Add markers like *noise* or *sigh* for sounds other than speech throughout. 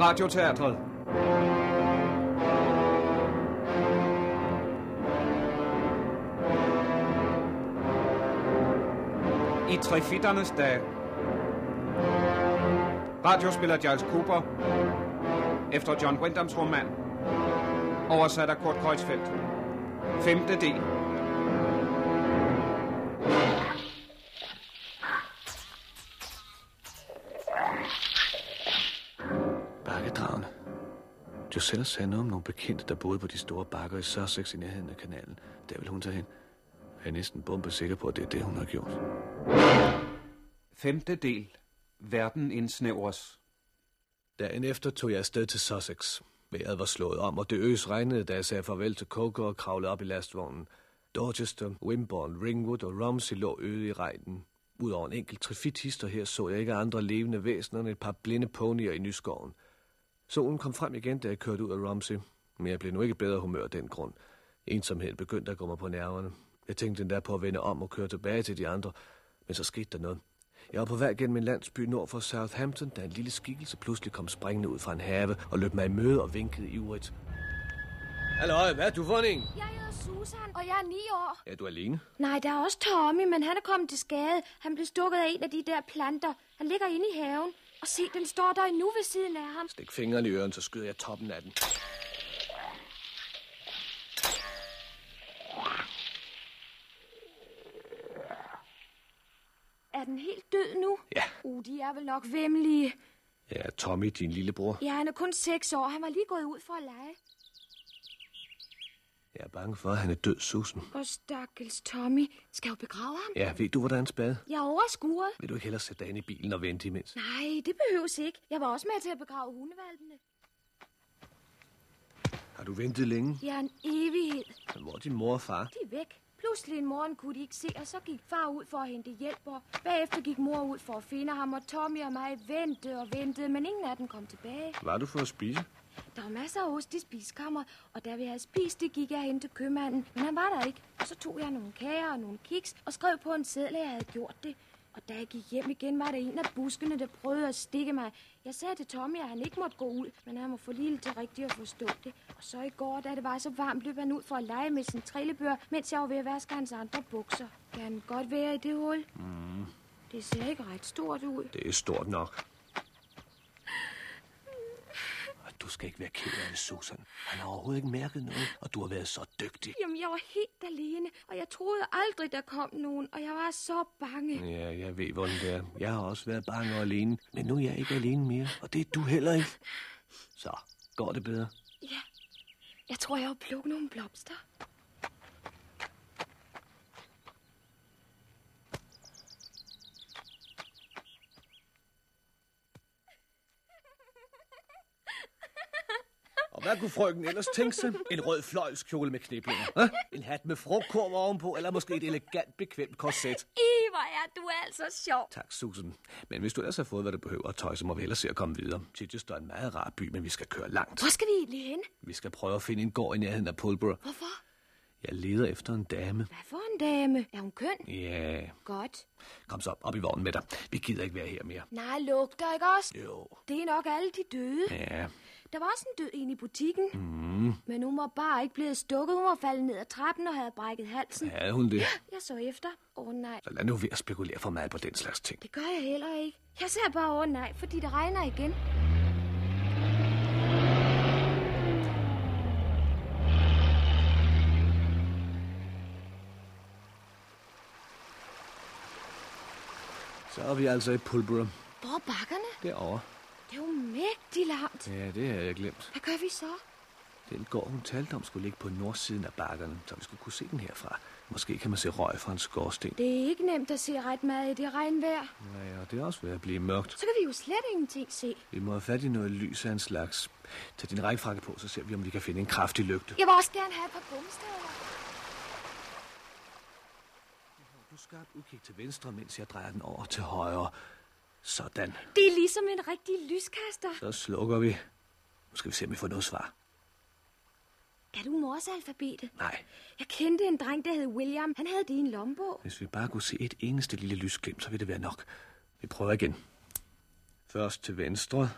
Radioteatret. I trefitternes dag. Radiospiller Giles Cooper. Efter John Wyndhams roman. Oversat af Kurt Kreuzfeldt. Femte del. Josella sagde noget om nogle bekendte, der boede på de store bakker i Sussex i nærheden af kanalen. Der vil hun tage hen. Jeg er næsten bombe sikker på, at det er det, hun har gjort. Femte del. Verden indsnævres. Dagen efter tog jeg afsted til Sussex. Vejret var slået om, og det øs regnede, da jeg sagde farvel til Coker og kravlede op i lastvognen. Dorchester, Wimborne, Ringwood og Romsey lå øde i regnen. Udover en enkelt trifithister her så jeg ikke andre levende væsener end et par blinde ponyer i nyskoven. Solen kom frem igen, da jeg kørte ud af Romsey, men jeg blev nu ikke bedre humør af den grund. Ensomheden begyndte at gå mig på nerverne. Jeg tænkte endda på at vende om og køre tilbage til de andre, men så skete der noget. Jeg var på vej gennem en landsby nord for Southampton, da en lille skikkelse pludselig kom springende ud fra en have og løb mig i møde og vinkede ivrigt. Hallo, hvad er du for en? Jeg hedder Susan, og jeg er ni år. Er du alene? Nej, der er også Tommy, men han er kommet til skade. Han blev stukket af en af de der planter. Han ligger inde i haven. Og se, den står der endnu ved siden af ham. Stik fingrene i øren, så skyder jeg toppen af den. Er den helt død nu? Ja. Uh, de er vel nok vemmelige. Ja, Tommy, din lillebror. Ja, han er kun seks år. Han var lige gået ud for at lege. Jeg er bange for, at han er død, Susan. Og stakkels Tommy. Skal jeg begrave ham? Ja, ved du, hvordan spade? Jeg er overskuret. Vil du ikke hellere sætte dig ind i bilen og vente imens? Nej, det behøves ikke. Jeg var også med til at begrave hundevalpene. Har du ventet længe? Er en evighed. Men Hvor er din mor og far? De er væk. Pludselig en morgen kunne de ikke se, og så gik far ud for at hente hjælp, og bagefter gik mor ud for at finde ham, og Tommy og mig ventede og ventede, men ingen af dem kom tilbage. Var du for at spise? Der var masser af ost i spiskammer, og da vi havde spist det, gik jeg hen til købmanden, men han var der ikke. Og så tog jeg nogle kager og nogle kiks og skrev på en seddel, at jeg havde gjort det. Og da jeg gik hjem igen, var der en af buskene, der prøvede at stikke mig. Jeg sagde til Tommy, at han ikke måtte gå ud, men han var for lille til rigtigt at forstå det. Og så i går, da det var så varmt, løb han ud for at lege med sin trillebør, mens jeg var ved at vaske hans andre bukser. Kan han godt være i det hul? Mm. Det ser ikke ret stort ud. Det er stort nok. Og Du skal ikke være ked af det, Susan. Han har overhovedet ikke mærket noget, og du har været så dygtig. Jamen, jeg var helt alene, og jeg troede aldrig, der kom nogen, og jeg var så bange. Ja, jeg ved, hvordan det er. Jeg har også været bange og alene, men nu er jeg ikke alene mere, og det er du heller ikke. Så, går det bedre? Ja, jeg tror, jeg har plukket nogle blomster. Og hvad kunne frøken ellers tænke sig? En rød fløjlskjole med kniblinger. Hå? En hat med frugtkorv ovenpå, eller måske et elegant, bekvemt korset. I, hvor er du altså sjov. Tak, Susan. Men hvis du ellers har fået, hvad du behøver at tøj, så må vi hellere se at komme videre. Chichester er en meget rar by, men vi skal køre langt. Hvor skal vi egentlig hen? Vi skal prøve at finde en gård i nærheden af Pulborough. Hvorfor? Jeg leder efter en dame. Hvad for en dame? Er hun køn? Ja, Godt. kom så op i vognen med dig. Vi gider ikke være her mere. Nej, lugter ikke også? Jo. Det er nok alle de døde. Ja, Der var også en død inde i butikken. Mm. Men hun var bare ikke blevet stukket. Hun var faldet ned ad trappen og havde brækket halsen. havde hun det? Jeg så efter. Åh oh, nej, Så lad nu være at spekulere for meget på den slags ting. det gør jeg heller ikke. Jeg ser bare åh oh, nej, fordi det regner igen. Så er vi altså i Pulborough. Hvor er bakkerne? Derovre. Det er jo mægtigt langt. Ja, det har jeg glemt. Hvad gør vi så? Den gård, hun talte om, skulle ligge på nordsiden af bakkerne, så vi skulle kunne se den herfra. Måske kan man se røg fra en skorsten. Det er ikke nemt at se ret meget i det regnvejr. Ja, og det er også ved at blive mørkt. Så kan vi jo slet ingenting se. Vi må have fat i noget lys af en slags. Tag din rækfrakke på, så ser vi, om vi kan finde en kraftig lygte. Jeg vil også gerne have et par gummistøvler. Du skarpt udkig til venstre, mens jeg drejer den over til højre. Sådan. Det er ligesom en rigtig lyskaster. Så slukker vi. Nu skal vi se, om vi får noget svar. Kan du morsalfabetet? Nej, Jeg kendte en dreng, der hed William. Han havde det i en lommebog. hvis vi bare kunne se et eneste lille lysglimt, så vil det være nok. Vi prøver igen. Først til venstre.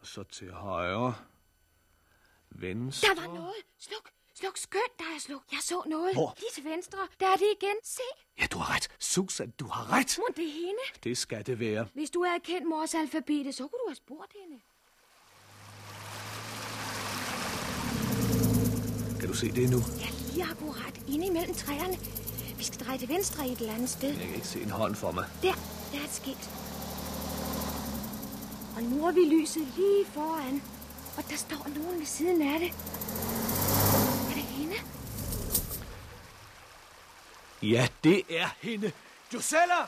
Og Så til højre. Venstre. Der var noget. Sluk, sluk, skønt, der er sluk. Jeg så noget. Hvor? Lige til venstre. Der er det igen. Se, Ja, du har ret. Susan, du har ret. må det er hende. Det skal det være. Hvis du havde kendt mors alfabetet, så kunne du have spurgt hende. Kan du se det nu? Ja, lige akkurat. Inde imellem træerne. Vi skal dreje til venstre i et eller andet sted. Jeg kan ikke se en hånd for mig. Der, der er et skilt. Og nu har vi lyset lige foran. Og der står nogen ved siden af det. Er det hende? Ja, det er hende. Josella!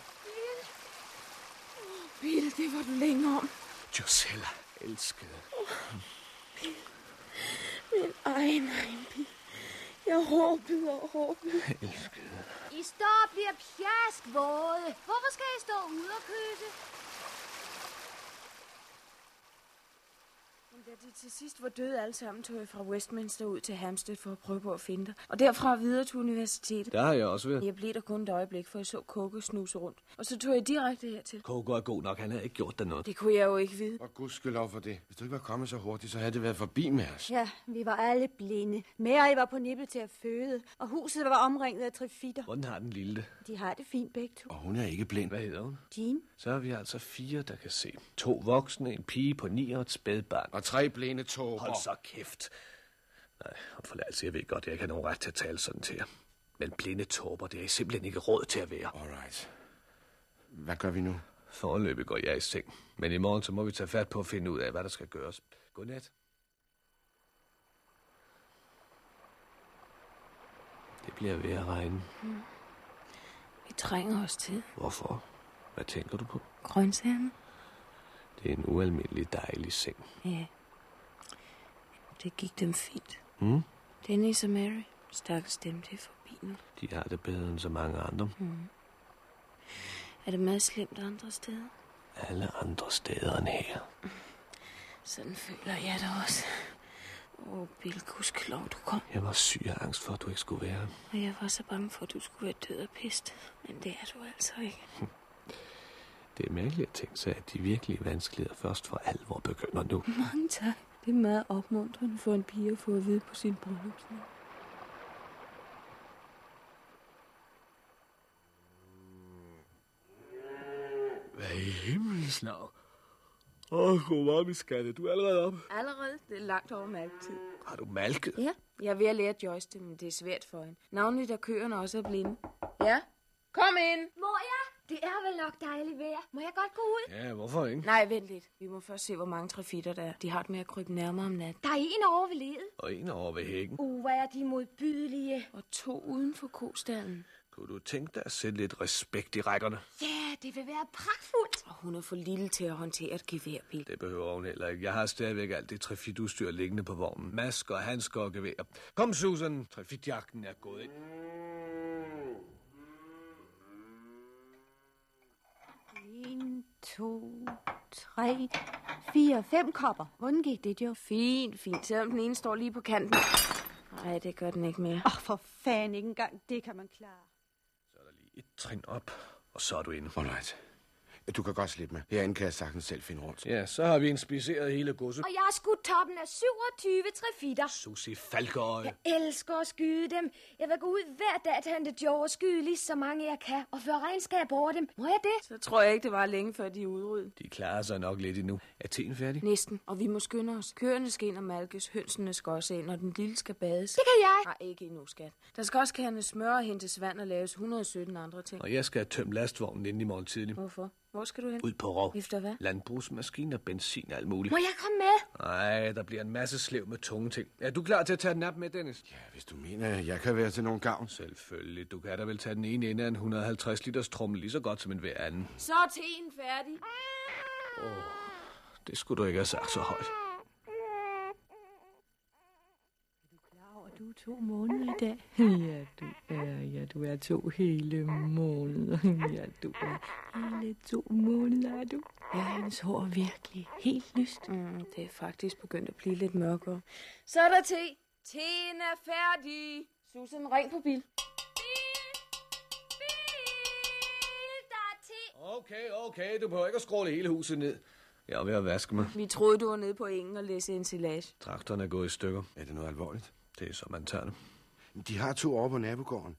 Bill, det var du længe om. Josella, elskede. Min egen, egen Bill. Jeg håbede og håbede. Elskede. I står og bliver pjaskvåde. Hvorfor skal I stå ude og kysse? Da de til sidst var døde alle sammen, tog jeg fra Westminster ud til Hampstead for at prøve på at finde dig. Og derfra videre til universitetet. Der har jeg også været. Jeg blev der kun et øjeblik, for jeg så Koke snuse rundt. Og så tog jeg direkte hertil. Kogo er god nok. Han havde ikke gjort dig noget. Det kunne jeg jo ikke vide. Og gudskelov for det. Hvis du ikke var kommet så hurtigt, så havde det været forbi med os. Ja, vi var alle blinde. Mary var på nippet til at føde, og huset var omringet af trifitter. Hvordan har den lille det? De har det fint begge to. Og hun er ikke blind. Hvad hedder hun? Jean? Så er vi altså fire, der kan se. To voksne, en pige på ni og et spædbarn. Og tre blinde tåber. Hold så kæft. Nej, om forladelse, jeg ved godt, jeg ikke har nogen ret til at tale sådan til jer. Men blinde tåber, det er I simpelthen ikke råd til at være. Alright. Hvad gør vi nu? Forløbet går jeg i seng. Men i morgen så må vi tage fat på at finde ud af, hvad der skal gøres. Godnat. Det bliver ved at regne. Vi trænger os til Hvorfor? Hvad tænker du på? grøntsagerne. Det er en ualmindelig dejlig seng. Ja. Det gik dem fint. Hmm? Dennis og Mary. Stakkels dem, det er forbi nu. De har det bedre end så mange andre. Er det meget slemt andre steder? Alle andre steder end her. Sådan føler jeg det også. Åh, oh, Bill, gudskelov, du kom. Jeg var syg af angst for, at du ikke skulle være her. Og jeg var så bange for, at du skulle være død af pest. Men det er du altså ikke. Det er mærkeligt at tænke sig, at de virkelige vanskeligheder først for alvor begynder nu. Mange tak. Det er meget opmuntrende for en pige at få at vide på sin bryllupsnat. Hvad i himlens navn? Åh, oh, godmorgen, min skatte. Du er allerede op. Allerede? Det er langt over malktid. Har du malket? Ja, jeg er ved at lære Joyce det, men det er svært for hende. Navnlig, da køerne også er blinde. Ja? Kom ind! Må jeg? Det er vel nok dejligt vejr. Må jeg godt gå ud? Ja, hvorfor ikke? Nej, vent lidt. Vi må først se, hvor mange trafitter der er. De har det med at krybe nærmere om natten. Der er en over ved ledet. Og en over ved hækken. Uh, hvor er de modbydelige. Og to uden for kostallen. Kunne du tænke dig at sætte lidt respekt i rækkerne? Ja, det vil være pragtfuldt. Og hun er for lille til at håndtere et geværbil. Det behøver hun heller ikke. Jeg har stadigvæk alt det trafitudstyr liggende på vognen. Masker, handsker og gevær. Kom, Susan. Trafitjagten er gået ind. En, to, tre, fire, fem kopper. Hvordan gik det, jo? Fint, fint. Selvom den ene står lige på kanten. Nej, det gør den ikke mere. Åh, oh, for fanden, ikke engang det kan man klare. Så er der lige et trin op, og så er du inde. Alright. Du kan godt slippe med. Herinde kan jeg sagtens selv finde rundt. Ja, så har vi inspiceret hele godset. Og jeg har skudt toppen af 27 trefitter. Susi Falkeøje. Jeg elsker at skyde dem. Jeg vil gå ud hver dag til Hente Joe og skyde lige så mange jeg kan. Og føre regnskab over dem. Må jeg det? Så tror jeg ikke, det var længe før de er udryddet. De klarer sig nok lidt endnu. Er teen færdig? Næsten. Og vi må skynde os. Køerne skal ind og malkes, hønsene skal også ind, og den lille skal bades. Det kan jeg. Nej, ikke endnu, skat. Der skal også kærne smør og hentes vand og laves 117 andre ting. Og jeg skal have tømt lastvognen inden i morgen tidlig. Hvorfor? Hvor skal du hen? Ud på rov. Efter hvad? Landbrugsmaskiner, benzin og alt muligt. Må jeg komme med? Nej, der bliver en masse slev med tunge ting. Er du klar til at tage den nap med, Dennis? Ja, hvis du mener, at jeg kan være til nogen gavn. Selvfølgelig. Du kan da vel tage den ene ende af en 150 liters trommel lige så godt som en hver anden. Så er teen færdig. Det skulle du ikke have sagt så højt. Klar over, du er to måneder i dag. *laughs* Ja, du er, ja, du er to hele måneder. *laughs* Ja, du er hele to måneder, er du. Er hendes hår virkelig helt lyst? Mm, det er faktisk begyndt at blive lidt mørkere. Så er der te. Teen er færdig. Susan, ring på bil. Er. Okay, okay. Du behøver ikke at skråle hele huset ned. Jeg er ved at vaske mig. Vi troede, du var nede på engen og læse ensilage. Traktoren er gået i stykker. Er det noget alvorligt? Det er så, man tager det. De har to over på nabogården.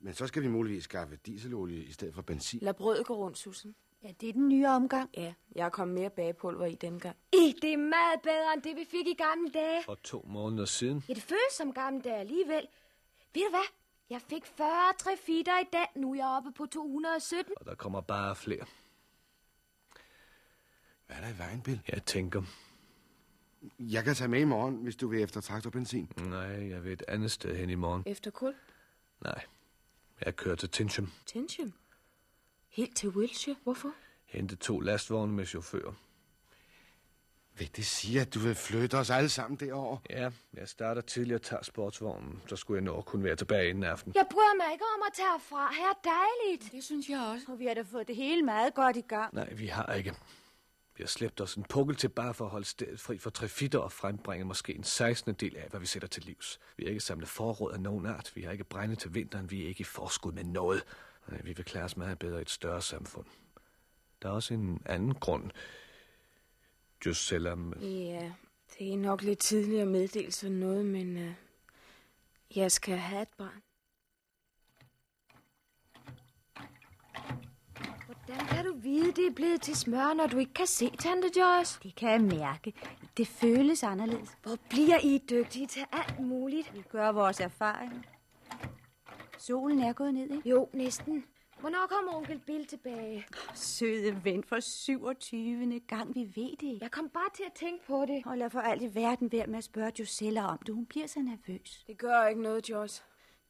Men så skal vi muligvis skaffe dieselolie i stedet for benzin. Lad brødet gå rundt, Susan. Ja, det er den nye omgang. Ja, jeg har kommet mere bagepulver i den gang. I, det er meget bedre, end det vi fik i gamle dage. For to måneder siden. Ja, det føles som gamle dage alligevel. Ved du hvad? Jeg fik 40 trefitter i dag. Nu er jeg oppe på 217. Og der kommer bare flere. Hvad er der i vejen, Bill? Jeg tænker, Jeg kan tage med i morgen, hvis du vil efter traktorbenzin. nej, jeg vil et andet sted hen i morgen. Efter kul. Nej, jeg kører til Tinsham. Tension. Helt til Wiltshire. Hvorfor? Hente to lastvogne med chauffør. Vil det sige, at du vil flytte os alle sammen derover? Ja, jeg starter tidligere og tager sportsvognen. Så skulle jeg nå at kunne være tilbage inden aften. Jeg bryder mig ikke om at tage fra. Her er dejligt. Det synes jeg også. Og vi har da fået det hele meget godt i gang. Nej, vi har ikke. Vi har slæbt os en pukkel til bare for at holde stedet fri for trefitter og frembringe måske en 16. del af, hvad vi sætter til livs. Vi har ikke samlet forråd af nogen art. Vi har ikke brændet til vinteren. Vi er ikke i forskud med noget. Vi vil klare os meget bedre i et større samfund. Der er også en anden grund. Just selvom... Ja, det er nok lidt tidligt at meddele sådan noget, men uh, jeg skal have et barn. Hvordan kan du vide, det er blevet til smør, når du ikke kan se, Tante Joyce? Det kan jeg mærke. Det føles anderledes. Hvor bliver I dygtige til alt muligt? Vi gør vores erfaringer. Solen er gået ned, ikke? Jo, næsten. Hvornår kommer onkel Bill tilbage? Søde ven for 27. gang, vi ved det. Jeg kom bare til at tænke på det. Og lad for alt i verden være med at spørge Josella om det. Hun bliver så nervøs. Det gør ikke noget, Joyce.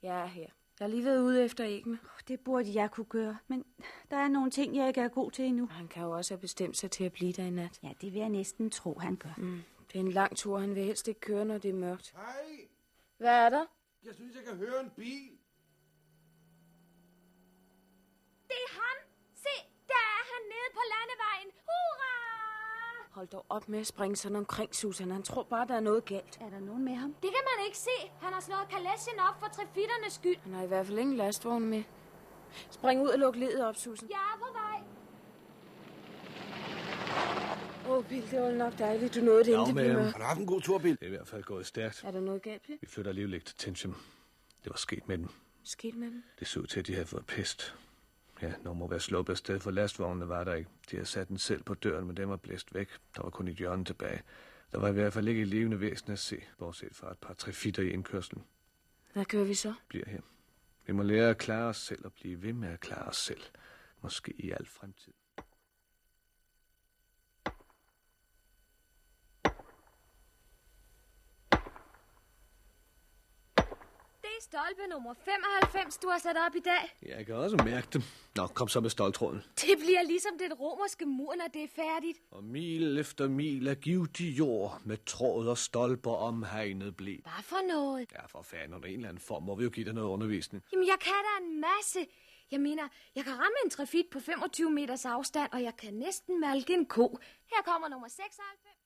Jeg er her. Jeg har lige været ude efter æggene. Det burde jeg kunne gøre, men der er nogle ting, jeg ikke er god til endnu. Han kan jo også have bestemt sig til at blive der i nat. Ja, det vil jeg næsten tro, han gør. Mm. Det er en lang tur. Han vil helst ikke køre, når det er mørkt. Hej, Hvad er der? jeg synes, jeg kan høre en bil. Det er ham. Se, der er han nede på landevejen. Hurra! Hold dog op med at springe sådan omkring, Susan. Han tror bare, der er noget galt. Er der nogen med ham? Det kan man ikke se. Han har slået kalesjen op for trefitternes skyld. Han har i hvert fald ingen lastvogn med. Spring ud og luk ledet op, Susan. Jeg er på vej. Åh, oh, Bill, det var nok dejligt, du nåede det, Ja, inden det blev mørkt. Har du haft en god tur, Bill? Det er i hvert fald gået stærkt. Er der noget galt, Bill? Vi flytter alligevel ikke til Tinsham. Det var sket med dem. Sket med dem? Det så ud til, at de havde fået pest. Ja, nogen må være sluppet afsted, for lastvognene var der ikke. De havde sat den selv på døren, men den var blæst væk. Der var kun et hjørne tilbage. Der var i hvert fald ikke et levende væsen at se, bortset fra et par trefitter i indkørslen. Hvad gør vi så? Bliver her. Vi må lære at klare os selv og blive ved med at klare os selv. Måske i al fremtid. Stolpe nummer 95, du har sat op i dag. Jeg kan også mærke det. Nå, kom så med stoltråden. Det bliver ligesom den romerske mur, når det er færdigt. Og mil efter mil af givtig jord med tråd og stolper omhegnet blev. Hvad for noget? Ja, for fanden, under en eller anden form må vi jo give dig noget undervisning. Jamen, jeg kan da en masse. Jeg mener, jeg kan ramme en trafik på 25 meters afstand, og jeg kan næsten malke en ko. Her kommer nummer 96.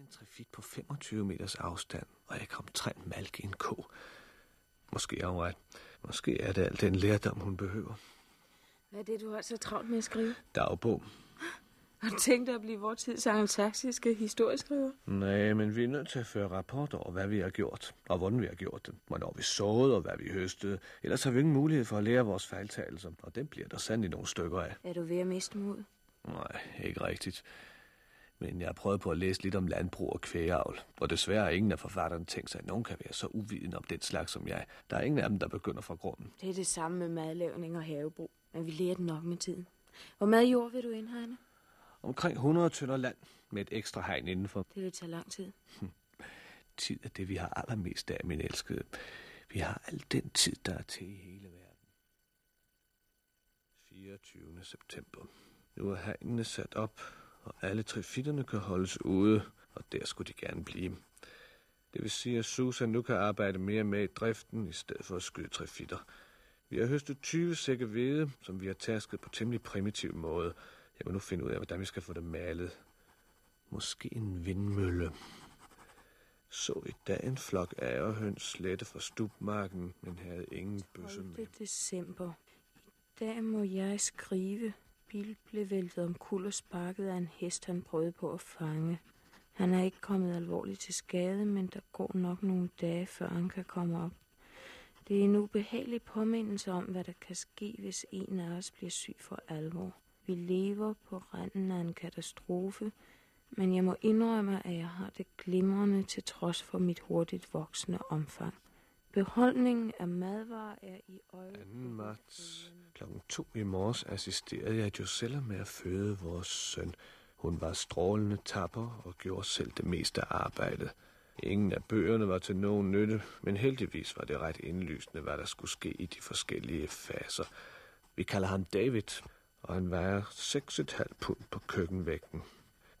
En trafik på 25 meters afstand, og jeg kan omtrent malke en ko. Måske er hun ret. Måske er det alt den lærdom, hun behøver. Hvad er det, du har så travlt med at skrive? Dagbog. Har du tænkt dig at blive vores tids angelsaksiske historieskriver? Nej, men vi er nødt til at føre rapport over, hvad vi har gjort, og hvordan vi har gjort det. Hvornår vi såede, og hvad vi høstede. Ellers har vi ingen mulighed for at lære vores fejltagelser, og den bliver der sandelig nogle stykker af. Er du ved at miste mod? Nej, ikke rigtigt. Men jeg har prøvet på at læse lidt om landbrug og kvægeavl, og desværre har ingen af forfatterne tænkt sig, at nogen kan være så uviden om den slags som jeg. Der er ingen af dem, der begynder fra grunden. Det er det samme med madlavning og havebrug, men vi lærer den nok med tiden. Hvor meget jord vil du indhegne? Omkring 100 tønder land med et ekstra hegn indenfor. Det vil tage lang tid. Tid er det, vi har allermest af, min elskede. Vi har al den tid, der er til i hele verden. 24. september. Nu er hegnene sat op, og alle trefitterne kan holdes ude, og der skulle de gerne blive. Det vil sige, at Susan nu kan arbejde mere med i driften, i stedet for at skyde trefitter. Vi har høstet 20 sække hvede, som vi har tasket på temmelig primitiv måde. Jeg vil nu finde ud af, hvordan vi skal få det malet. Måske en vindmølle. Så i dag en flok ærehøns slette fra stubmarken, men havde ingen bøsse med. 12. december. I dag må jeg skrive. Bill blev væltet om kul og sparket af en hest, han prøvede på at fange. Han er ikke kommet alvorligt til skade, men der går nok nogle dage, før han kan komme op. Det er en ubehagelig påmindelse om, hvad der kan ske, hvis en af os bliver syg for alvor. Vi lever på randen af en katastrofe, men jeg må indrømme, at jeg har det glimrende til trods for mit hurtigt voksende omfang. Beholdningen af madvarer er i 2. øjeblikket... marts Klokken to i morges assisterede jeg Josella med at føde vores søn. Hun var strålende tapper og gjorde selv det meste af arbejdet. Ingen af bøgerne var til nogen nytte, men heldigvis var det ret indlysende, hvad der skulle ske i de forskellige faser. Vi kalder ham David, og han vejer 6,5 pund på køkkenvægten.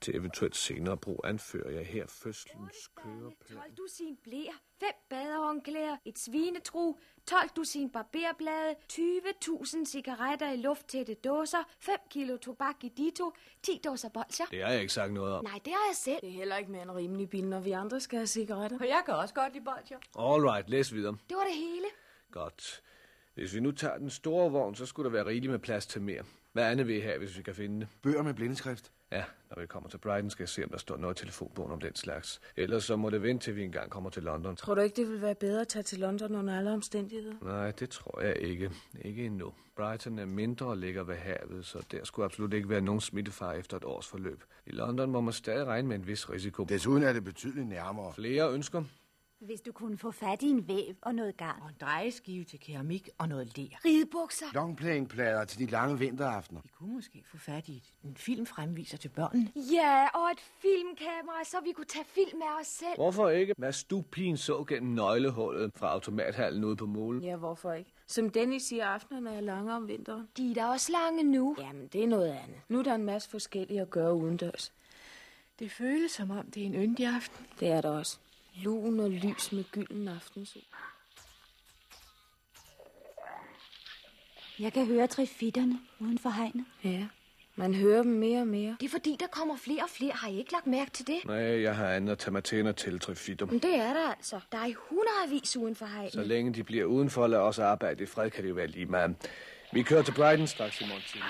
Til eventuelt senere brug anfører jeg her fødslens køreplan. 12 dusin blæer, 5 badehåndklæder, et svinetru, 12 dusin barberblade, 20.000 cigaretter i lufttætte dåser, 5 kilo tobak i dito, 10 dåser bolcher. Det har jeg ikke sagt noget om. Nej, det har jeg selv. Det er heller ikke mere en rimelig bil, når vi andre skal have cigaretter. Og jeg kan også godt lide bolcher. All right, læs videre. Det var det hele. Godt. Hvis vi nu tager den store vogn, så skulle der være rigeligt med plads til mere. Hvad andet vil I have, hvis vi kan finde det? Bøger med blindeskrift. Ja, når vi kommer til Brighton, skal jeg se, om der står noget i telefonbogen om den slags. Ellers så må det vente, til vi engang kommer til London. Tror du ikke, det vil være bedre at tage til London under alle omstændigheder? Nej, det tror jeg ikke. Ikke endnu. Brighton er mindre og ligger ved havet, så der skulle absolut ikke være nogen smittefar efter et års forløb. I London må man stadig regne med en vis risiko. Desuden er det betydeligt nærmere. Flere ønsker? Hvis du kunne få fat i en væv og noget garn. Og en drejeskive til keramik og noget ler. Ridebukser. Longplayingplader til de lange vinteraftener. Vi kunne måske få fat i en filmfremviser til børnene. Ja, og et filmkamera, så vi kunne tage film med os selv. Hvorfor ikke? Hvad stupin så gennem nøglehullet fra automathallen ude på målen? Ja, hvorfor ikke? Som Dennis siger, aftenerne er lange om vinteren. De er da også lange nu. Jamen, det er noget andet. Nu er der en masse forskellige at gøre udendørs. Det føles som om, det er en yndig aften. Det er der også. Lun og lys med gylden aftensol. Jeg kan høre trifitterne uden for hegnet. Ja, man hører dem mere og mere. Det er fordi, der kommer flere og flere. Har I ikke lagt mærke til det? Nej, jeg har andet at tage mig tænder til, Trifitter. Men det er der altså. Der er i hundredvis uden for hegnet. Så længe de bliver udenfor, lad os arbejde i fred, kan det jo være lige meget. Vi kører til Brighton straks i morgen tidlig.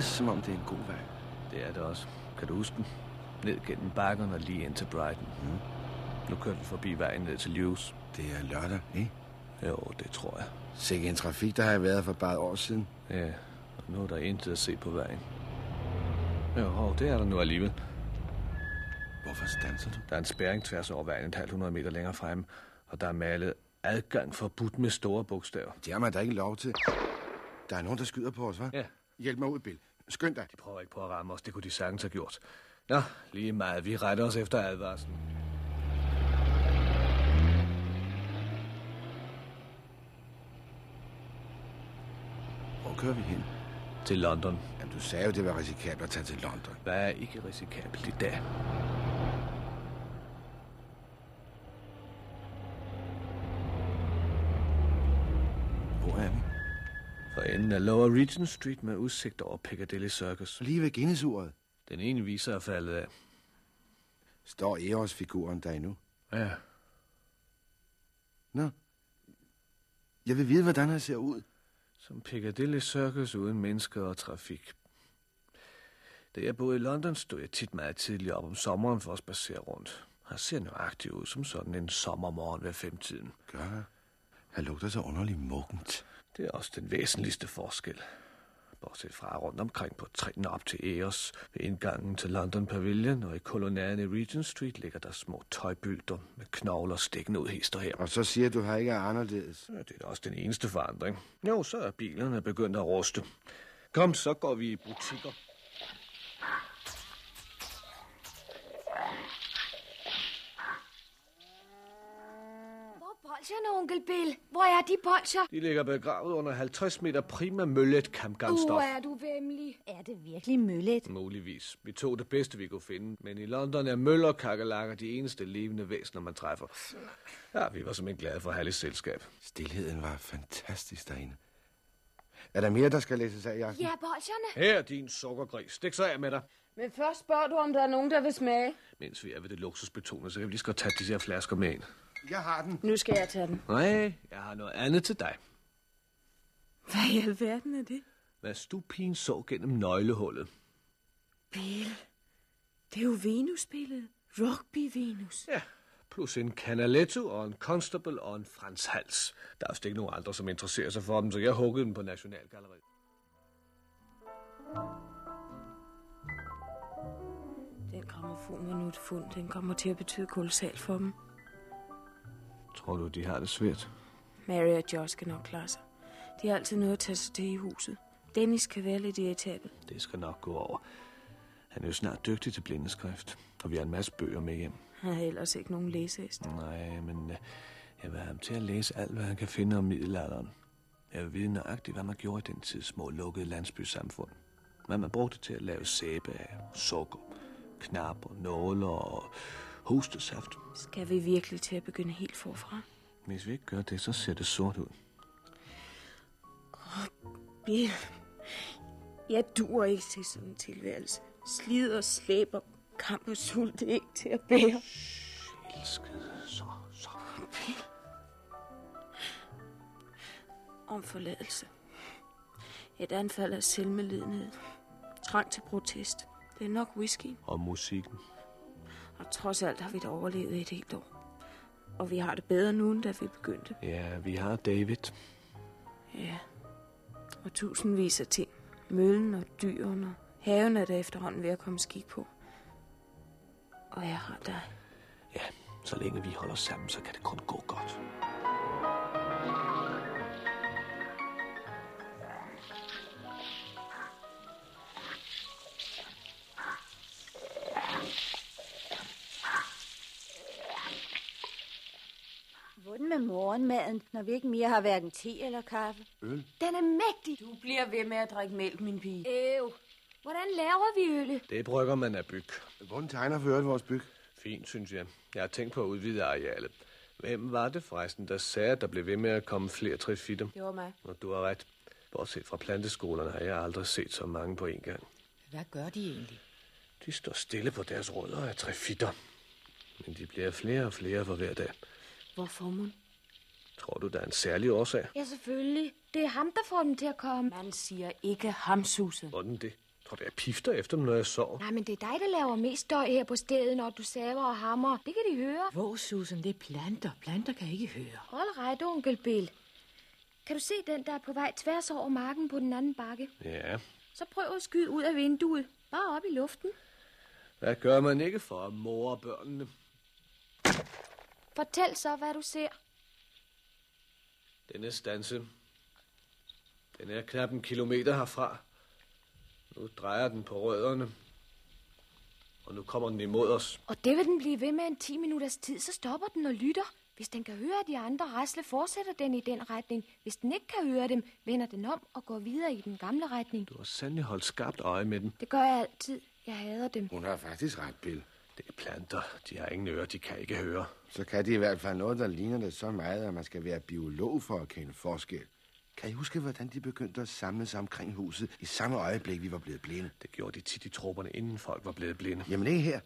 Mærkes, som om det er en god vej. Det er det også. Kan du huske den? Ned gennem bakkerne og lige ind til Brighton. Mm. Nu kører vi forbi vejen ned til Lewis. Det er lørdag, ikke? Jo, det tror jeg. Sikke en trafik, der har jeg været for bare et år siden. Ja, og nu er der intet at se på vejen. Jo, det er der nu alligevel. Hvorfor stanser du? Der er en spærring tværs over vejen et halvt hundrede meter længere frem, og der er malet adgang forbudt med store bogstaver. Det har man da ikke lov til. Der er nogen, der skyder på os, hva'? Ja. Hjælp mig ud, Bill. Skynd dig. De prøver ikke på at ramme os, det kunne de sagtens have gjort. Nå, lige meget, vi retter os efter advarslen. Hvor kører vi hen? Til London. Jamen, du sagde jo, det var risikabelt at tage til London. Hvad er ikke risikabelt i dag? Hvor er vi? For enden af Lower Regent Street med udsigt over Piccadilly Circus. Lige ved Guinness-uret. Den ene viser er faldet af. Står Eros-figuren der endnu? Ja, Nå. Jeg vil vide, hvordan han ser ud. som Piccadilly Circus uden mennesker og trafik. Da jeg boede i London, stod jeg tit meget tidligt op om sommeren for at spacere rundt. Han ser nøjagtigt ud som sådan en sommermorgen ved femtiden. Gør han? Han lugter så underligt muggent. Det er også den væsentligste forskel. Bortset fra rundt omkring på trinene op til Eos, ved indgangen til London Pavilion og i kolonnaden i Regent Street ligger der små tøjbylder med knogler stikkende ud hister her. Og så siger du, at ikke er anderledes. Ja, det er da også den eneste forandring. Jo, så er bilerne begyndt at ruste. Kom, så går vi i butikker. Er bolcherne, onkel Bill? Hvor er de bolcher? De ligger begravet under 50 meter prima møllet kampgarnstof. Uh, er du vemmelig. Er det virkelig møllet? Muligvis. Vi tog det bedste, vi kunne finde. Men i London er møller og kakelakker de eneste levende væsener, man træffer. Ja, vi var simpelthen glade for Halles selskab. Stilheden var fantastisk derinde. Er der mere, der skal læses af i aften? Ja, bolcherne. Her, din sukkergris. Stik så af med dig. Men først spørger du, om der er nogen, der vil smage. Mens vi er ved det luksusbetonede, så kan vi lige godt tage de her flasker med ind. Jeg har den. Nu skal jeg tage den. Nej, jeg har noget andet til dig. Hvad i alverden er det? Hvad stupien så gennem nøglehullet. Bill, det er jo Venus-billedet. Rugby-Venus. Ja, plus en Canaletto og en Constable og en Frans Hals. Der er vist ikke nogen andre, som interesserer sig for dem, så jeg huggede dem på Nationalgalleriet. Den gramofon var nu et fund. Den kommer til at betyde kolossalt for dem. Tror du, de har det svært? Mary og Josh skal nok klare sig. De har altid noget at tage sig til i huset. Dennis kan være lidt irritabel. Det skal nok gå over. Han er jo snart dygtig til blindeskrift, og vi har en masse bøger med hjem. Han har ellers ikke nogen læsehest. Nej, men øh, jeg vil have ham til at læse alt, hvad han kan finde om middelalderen. Jeg vil vide nøjagtigt, hvad man gjorde i den tids små lukkede landsbysamfund. Hvad man brugte til at lave sæbe af, sukker, knapper, nåler og hostesaft. Skal vi virkelig til at begynde helt forfra? Hvis vi ikke gør det, så ser det sort ud. Bill, jeg duer ikke til sådan en tilværelse. Slid og slæber, kamp og sult, det er ikke til at bære. Elskede, så, så. Om forladelse. Et anfald af selvmedlidenhed. Trang til protest. Det er nok whisky. Og musikken. Og trods alt har vi da overlevet et helt år. Og vi har det bedre nu, end da vi begyndte. Ja, vi har David. Ja. Og tusindvis af ting. Møllen og dyrene og haven er der efterhånden ved at komme skik på. Og jeg har dig. Ja, så længe vi holder sammen, så kan det kun gå godt. Med morgenmaden, når vi ikke mere har hverken te eller kaffe? Øl? Den er mægtig. Du bliver ved med at drikke mælk, min pige. Øv. Hvordan laver vi ølle? Det brygger man af byg. Hvordan tegner for øvrigt vores byg? Fint, synes jeg. Jeg har tænkt på at udvide arealet. Hvem var det forresten, der sagde, at der blev ved med at komme flere trifitter? Det var mig. Og du har ret. Bortset fra planteskolerne har jeg aldrig set så mange på en gang. Hvad gør de egentlig? De står stille på deres rødder af trifitter. Men de bliver flere og flere for hver dag. Hvorfor, mun? Tror du, der er en særlig årsag? Ja, selvfølgelig. Det er ham, der får dem til at komme. Man siger ikke hamsuset. Hvordan det? Tror du, jeg pifter efter dem, når jeg sover? Nej, men det er dig, der laver mest støj her på stedet, når du saver og hammer. Det kan de høre. Hvor, Susan? Det er planter. Planter kan ikke høre. Hold ret, onkel Bill. Kan du se den, der er på vej tværs over marken på den anden bakke? Ja. Så prøv at skyde ud af vinduet. Bare op i luften. Hvad gør man ikke for at more børnene? Fortæl så, hvad du ser. Denne stanse. Den er knap en kilometer herfra. Nu drejer den på rødderne. Og nu kommer den imod os. Og det vil den blive ved med en 10 minutters tid, så stopper den og lytter. Hvis den kan høre de andre rasle, fortsætter den i den retning. Hvis den ikke kan høre dem, vender den om og går videre i den gamle retning. Du har sandelig holdt skarpt øje med dem. Det gør jeg altid. Jeg hader dem. Hun har faktisk ret, Bill. Det er planter. De har ingen ører. De kan ikke høre. Så kan de i hvert fald noget, der ligner det så meget, at man skal være biolog for at kende forskel. Kan I huske, hvordan de begyndte at samle sig omkring huset i samme øjeblik, vi var blevet blinde? Det gjorde de tit i trupperne, inden folk var blevet blinde. Jamen ikke her.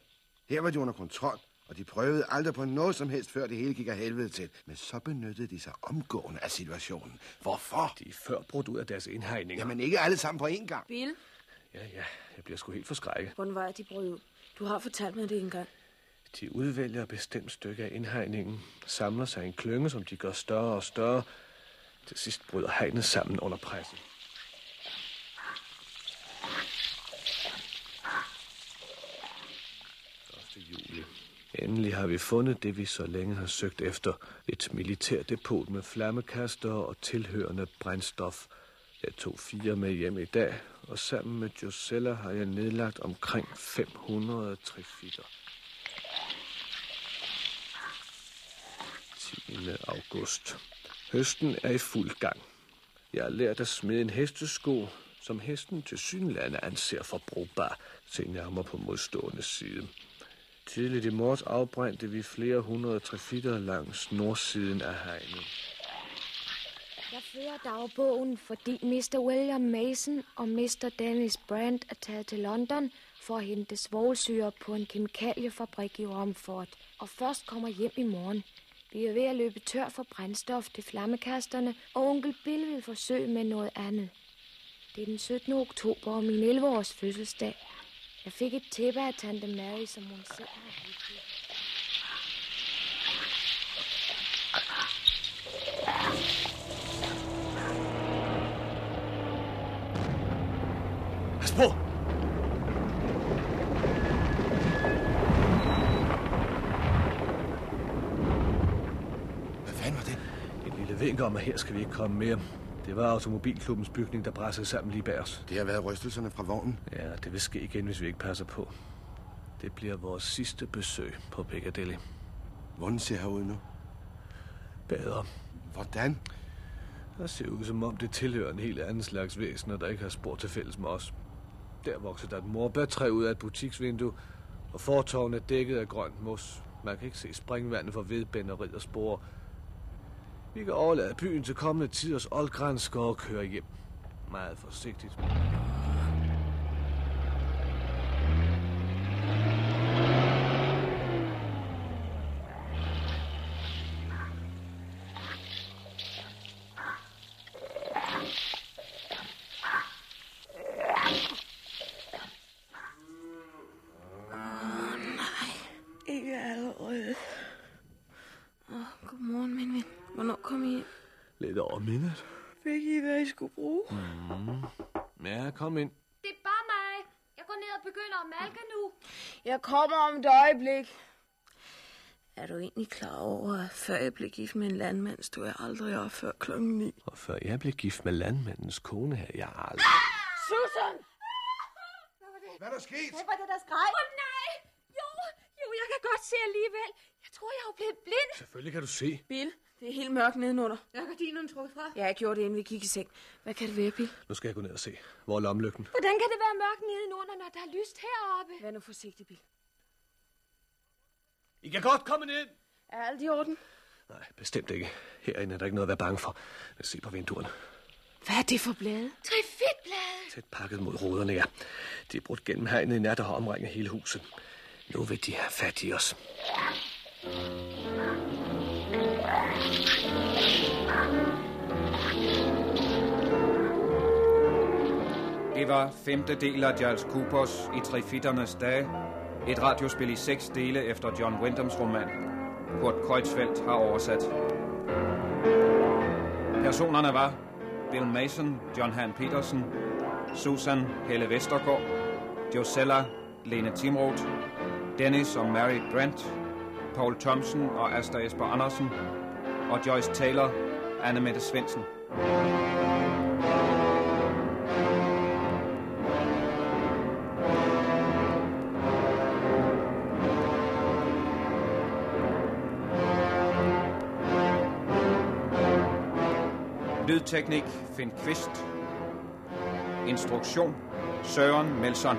Her var de under kontrol, og de prøvede aldrig på noget som helst, før det hele gik af helvede til. Men så benyttede de sig omgående af situationen. Hvorfor? De er før brudt ud af deres indhegninger. Jamen ikke alle sammen på én gang. Bill, Ja, ja. Jeg bliver sgu helt forskrækket. hvordan var det, de brød ud? Du har fortalt mig det engang. De udvælger et bestemt stykke af indhegningen, samler sig i en klynge, som de gør større og større. Til sidst bryder hegnet sammen under presset. Juli. Endelig har vi fundet det, vi så længe har søgt efter. Et militærdepot med flammekaster og tilhørende brændstof. Jeg tog fire med hjem i dag, og sammen med Josella har jeg nedlagt omkring 500 trifitter. 10. august. Høsten er i fuld gang. Jeg har lært at smide en hestesko, som hesten til synlande anser for brugbar. Se nærmere på modstående side. Tidligt i morges afbrændte vi flere hundrede trifitter langs nordsiden af hegnet. Jeg fører dagbogen, fordi Mr. William Mason og Mr. Dennis Brandt er taget til London for at hente svovlsyre på en kemikaliefabrik i Romford, og først kommer hjem i morgen. Vi er ved at løbe tør for brændstof til flammekasterne, og onkel Bill vil forsøge med noget andet. Det er den 17. oktober og min 11-års fødselsdag. Jeg fik et tæppe af tante Mary, som hun selv har hygget. På! Hvad fanden var det? En lille vink om, at her skal vi ikke komme mere. Det var automobilklubbens bygning, der brændte sammen lige bag os. Det har været rystelserne fra vognen. Ja, det vil ske igen, hvis vi ikke passer på. Det bliver vores sidste besøg på Piccadilly. Hvordan ser her ud nu? Bedre. Hvordan? Det ser ud som om, det tilhører en helt anden slags væsener, der ikke har spor til fælles med os. Der vokser der et morbærtræ ud af et butiksvindue, og fortorven er dækket af grønt mos. Man kan ikke se springvandet for vedbænderi og spor. Vi kan overlade byen til kommende tiders oldgrænsker og køre hjem. Meget forsigtigt. Ikke allerede. Åh, godmorgen, min ven. Hvornår kom I hjem? Lidt over mindet. Fik I, hvad I skulle bruge? Ja, kom ind. Det er bare mig. Jeg går ned og begynder at malke nu. Jeg kommer om et øjeblik. Er du egentlig klar over, at før jeg blev gift med en landmand, stod jeg aldrig op før klokken 9? Og før jeg blev gift med landmandens kone her, jeg aldrig... Susan! Hvad er der sket? Hvad var det, der skreg? Åh oh, nej! Jo, jo, jeg kan godt se alligevel. Jeg tror, jeg er blevet blind. Selvfølgelig kan du se. Bill, det er helt mørkt nedenunder. Er gardinerne trukket fra? Ja, jeg gjorde det, inden vi gik i seng. Hvad kan det være, Bill? Nu skal jeg gå ned og se. Hvor er lommelygten? Hvordan kan det være mørkt nedenunder, når der er lyst heroppe? Vær nu forsigtig, Bill. I kan godt komme ind. Er alt i orden? Nej, bestemt ikke. Herinde er der ikke noget at være bange for. Men se på vinduerne. Hvad er det for blade? Trifitblade. Tæt pakket mod ruderne, ja. De er brudt gennem hegnet i nat og har omringet hele huset. Nu vil de have fat i os. Det var femte del af Giles Coopers i Trifitternes dage. Et radiospil i seks dele efter John Wyndhams roman. Kurt Kreutzfeldt har oversat. Personerne var Bill Mason, John Han Petersen, Susan Helle Vestergaard, Josella Lene Timroth, Dennis og Mary Brent, Paul Thompson og Asta Esper Andersen, og Joyce Taylor, Anne Mette Svendsen. Lydteknik Finn Kvist. Instruktion Søren Melson.